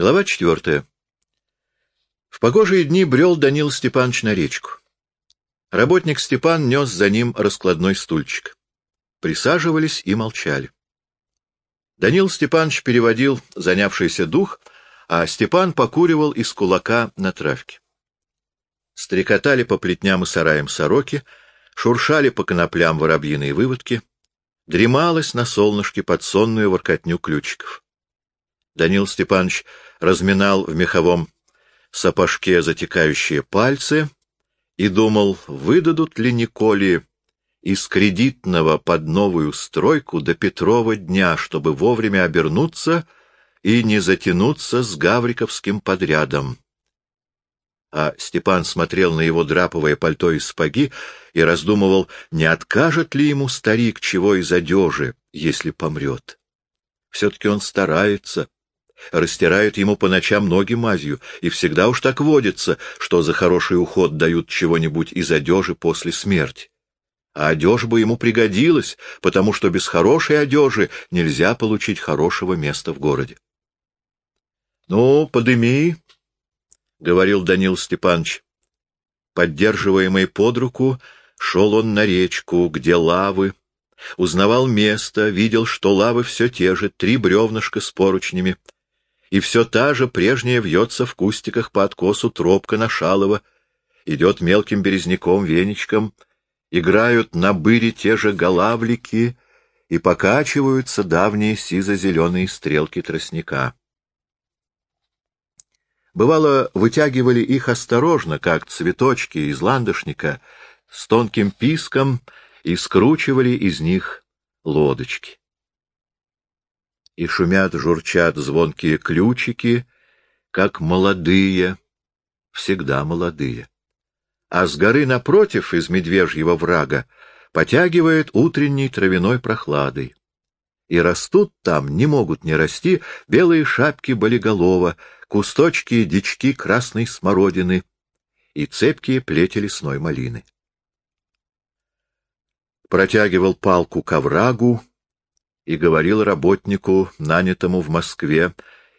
Глава четвертая. В погожие дни брел Данил Степанович на речку. Работник Степан нес за ним раскладной стульчик. Присаживались и молчали. Данил Степанович переводил занявшийся дух, а Степан покуривал из кулака на травке. Стрекотали по плетням и сараям сороки, шуршали по коноплям воробьиные выводки, дремалось на солнышке под сонную воркотню ключиков. Данил Степанович разминал в меховом сапожке затекающие пальцы и думал, выдадут ли Николи из кредитного под новую стройку до Петрова дня, чтобы вовремя обернуться и не затянуться с гавриковским подрядом. А Степан смотрел на его драповое пальто из спаги и раздумывал, не откажет ли ему старик чего из одежи, если помрет. Все-таки он старается, растирают ему по ночам ноги мазью, и всегда уж так водится, что за хороший уход дают чего-нибудь из одежи после смерти. А одежа бы ему пригодилась, потому что без хорошей одежи нельзя получить хорошего места в городе. — Ну, подыми, — говорил Данил Степанович. Поддерживаемый под руку, шел он на речку, где лавы, узнавал место, видел, что лавы все те же, три бревнышка с поручнями, и все та же прежняя вьется в кустиках по откосу тропка на шалово, идет мелким березняком веничком, играют на быре те же голавлики и покачиваются давние сизо-зеленые стрелки тростника. Бывало, вытягивали их осторожно, как цветочки из ландышника, с тонким писком и скручивали из них лодочки и шумят, журчат звонкие ключики, как молодые, всегда молодые. А с горы напротив, из медвежьего врага, потягивает утренней травяной прохладой. И растут там, не могут не расти, белые шапки болиголова, кусточки дички красной смородины и цепкие плети лесной малины. Протягивал палку к оврагу, и говорил работнику, нанятому в Москве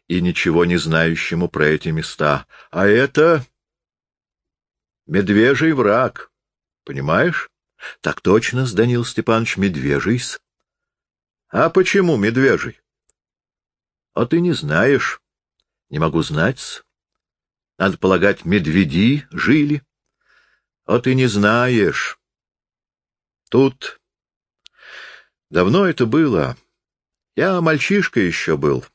и ничего не знающему про эти места. А это медвежий враг, понимаешь? Так точно, Данил Степанович, медвежий -с. А почему медвежий? А ты не знаешь. Не могу знать -с. Надо полагать, медведи жили. А ты не знаешь. Тут Давно это было. Я мальчишка еще был.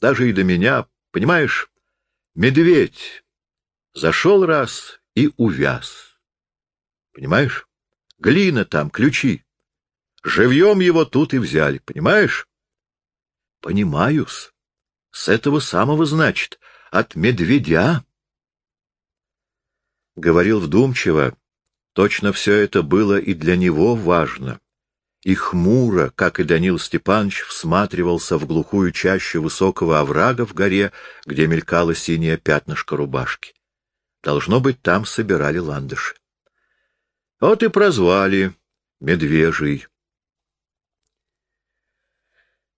Даже и до меня, понимаешь, медведь зашел раз и увяз. Понимаешь? Глина там, ключи. Живьем его тут и взяли, понимаешь? Понимаю-с. С этого самого, значит, от медведя. Говорил вдумчиво. Точно все это было и для него важно и хмуро, как и Данил Степанович, всматривался в глухую чащу высокого оврага в горе, где мелькало синее пятнышко рубашки. Должно быть, там собирали ландыши. Вот и прозвали Медвежий.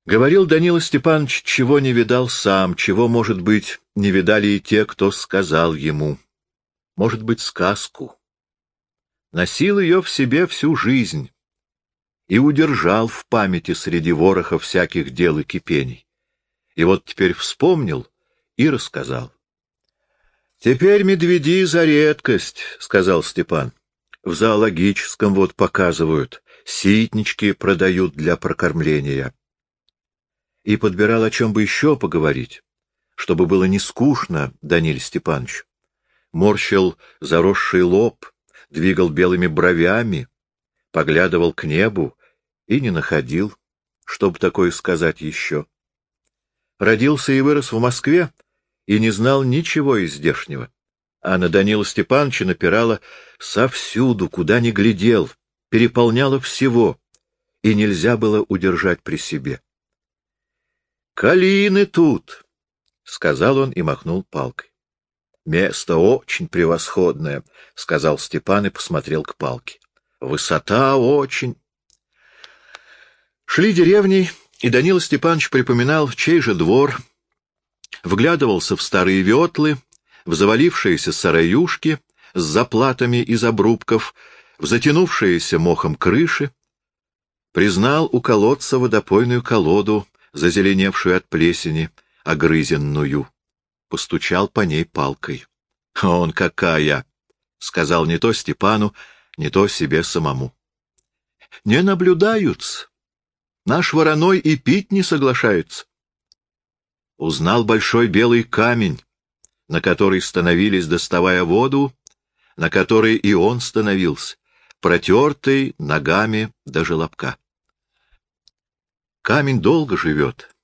Говорил Данила Степанович, чего не видал сам, чего, может быть, не видали и те, кто сказал ему. Может быть, сказку. Носил ее в себе всю жизнь и удержал в памяти среди вороха всяких дел и кипений. И вот теперь вспомнил и рассказал. — Теперь медведи за редкость, — сказал Степан. — В зоологическом вот показывают, ситнички продают для прокормления. И подбирал, о чем бы еще поговорить, чтобы было не скучно Даниль Степанович. Морщил заросший лоб, двигал белыми бровями, поглядывал к небу и не находил, чтобы такое сказать еще. Родился и вырос в Москве и не знал ничего из здешнего. А на Данила Степановича напирала совсюду, куда ни глядел, переполняла всего, и нельзя было удержать при себе. «Калины тут!» — сказал он и махнул палкой. «Место очень превосходное», — сказал Степан и посмотрел к палке. Высота очень. Шли деревней, и Данила Степанович припоминал, чей же двор, вглядывался в старые ветлы, в завалившиеся сараюшки с заплатами из обрубков, в затянувшиеся мохом крыши, признал у колодца водопойную колоду, зазеленевшую от плесени, огрызенную. Постучал по ней палкой. — Он какая! — сказал не то Степану, не то себе самому. — Не наблюдаются. Наш вороной и пить не соглашаются. Узнал большой белый камень, на который становились, доставая воду, на который и он становился, протертый ногами до желобка. Камень долго живет.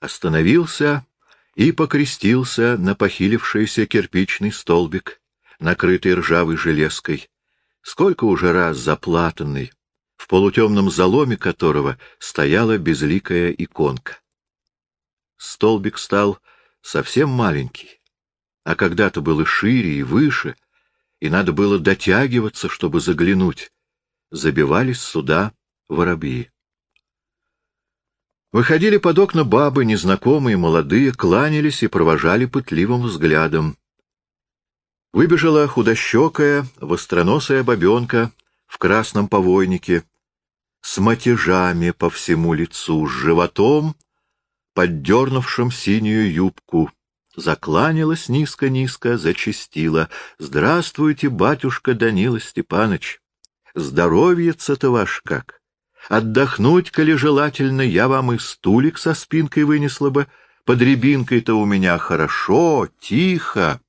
Остановился и покрестился на похилившийся кирпичный столбик, накрытый ржавой железкой, сколько уже раз заплатанный, в полутемном заломе которого стояла безликая иконка. Столбик стал совсем маленький, а когда-то было шире и выше, и надо было дотягиваться, чтобы заглянуть. Забивались сюда воробьи. Выходили под окна бабы, незнакомые, молодые, кланялись и провожали пытливым взглядом. Выбежала худощекая, востроносая бабенка в красном повойнике, с матежами по всему лицу, с животом, поддернувшим синюю юбку. Закланялась низко-низко, зачастила. «Здравствуйте, батюшка Данила Степаныч! Здоровьица-то ваш как!» Отдохнуть, коли желательно, я вам и стулик со спинкой вынесла бы. Под рябинкой-то у меня хорошо, тихо.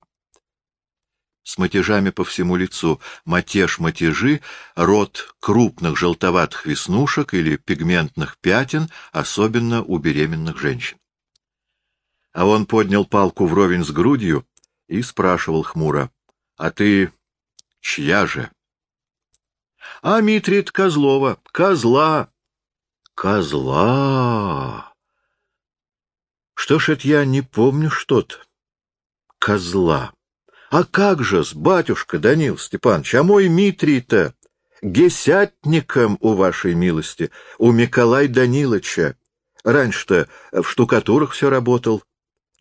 С матежами по всему лицу, матеж-матежи, рот крупных желтоватых веснушек или пигментных пятен, особенно у беременных женщин. А он поднял палку вровень с грудью и спрашивал хмуро, — А ты чья же? А Митрит Козлова. Козла. Козла. Что ж это я не помню что-то? Козла. А как же-с, батюшка Данил Степанович, а мой Митрий-то гесятником у вашей милости, у Миколай Даниловича. Раньше-то в штукатурах все работал,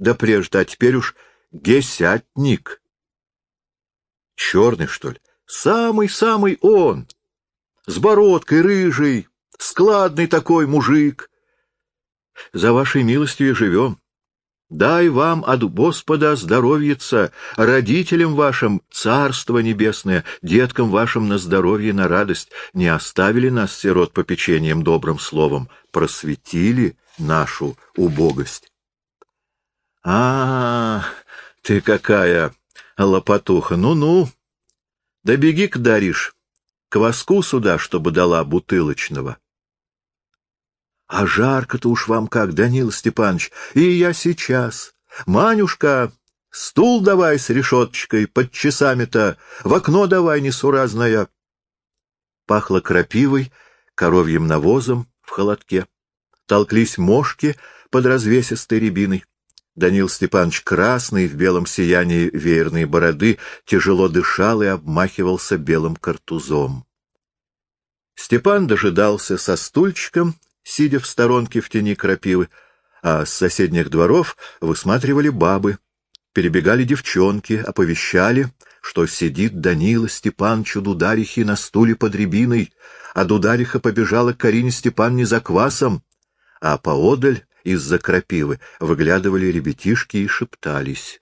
да прежде, а теперь уж гесятник. Черный, что ли? Самый-самый он. С бородкой рыжий, складный такой мужик. За вашей милостью и живем. Дай вам от Господа здоровьица, родителям вашим царство небесное, деткам вашим на здоровье, на радость. Не оставили нас, сирот, попечением добрым словом, просветили нашу убогость. А, ты какая лопатуха! Ну-ну! Да беги-ка, даришь, кваску сюда, чтобы дала бутылочного. — А жарко-то уж вам как, Данил Степанович, и я сейчас. Манюшка, стул давай с решеточкой, под часами-то, в окно давай несуразное. Пахло крапивой, коровьим навозом в холодке. Толклись мошки под развесистой рябиной. Данил Степанович красный, в белом сиянии веерной бороды, тяжело дышал и обмахивался белым картузом. Степан дожидался со стульчиком, сидя в сторонке в тени крапивы, а с соседних дворов высматривали бабы. Перебегали девчонки, оповещали, что сидит Данила Степанович у Дударихи на стуле под рябиной, а Дудариха побежала к Карине Степанне за квасом, а поодаль из-за крапивы выглядывали ребятишки и шептались.